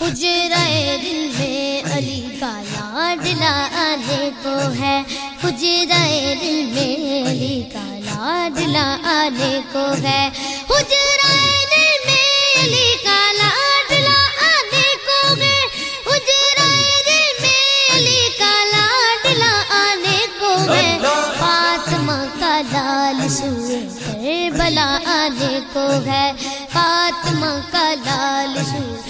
حجرائے دل میں علی کا لاڈلا آنے کو ہے۔ حجرائے دل میں علی کا لاڈلا آنے کو ہے۔ حجرائے دل میں علی کا لاڈلا آنے کو ہے۔ حجرائے دل میں علی کا لاڈلا آنے کو ہے۔ فاطمہ کا لال سوئے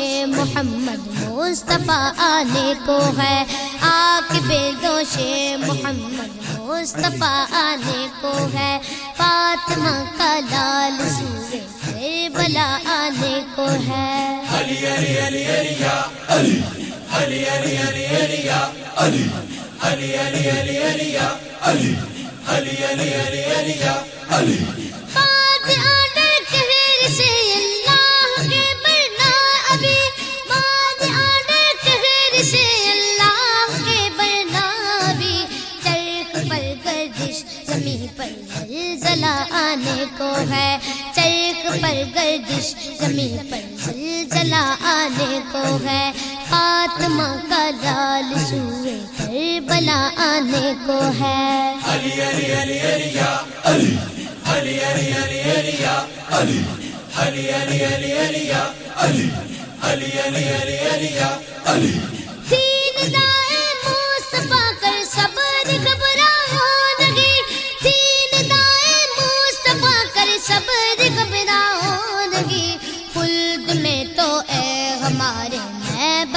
دوش محمد مصطفیٰ آنے کو ہے آنکھ میں دوش محمد مصطفیٰ آنے کو ہے فاطمہ کا لال سورے کربلا آنے کو ہے علی علی علی علی یا علی علی علی علی علی یا علی علی علی علی علی علی علی علی علی علی علی گردش زمین پر زلزلہ آنے کو ہے فاطمہ کا لال سوئے کربلا آنے کو ہے علی علی علی علی علی علی علی علی علی علی علی علی علی علی علی علی علی علی علی یا علی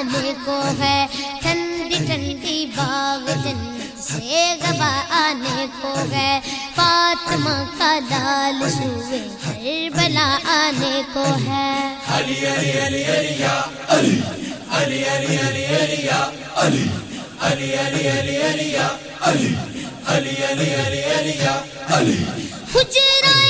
ہوا آنے کو ہے ٹھنڈی ٹھنڈی باغ جنت سے گوا آنے کو ہے فاطمہ کا لال سوئے کربلا آنے کو ہے علی علی علی علی علی علی علی علی علی علی علی علی علی علی علی علی علی علی علی یا علی حجرائے